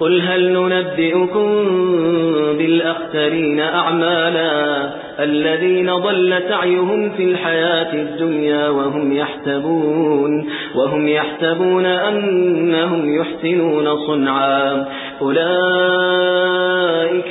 قل هل ننبئكم بالأخسرين أعمالا الذين ضل سعيهم في الحياة الدنيا وهم يحسبون وهم يحسبون أنهم يحسنون صنعا أولئك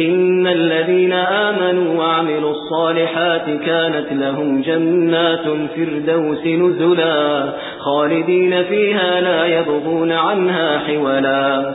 إن الذين آمنوا وعملوا الصالحات كانت لهم جنات الفردوس نزلا خالدين فيها لا يبغون عنها حولا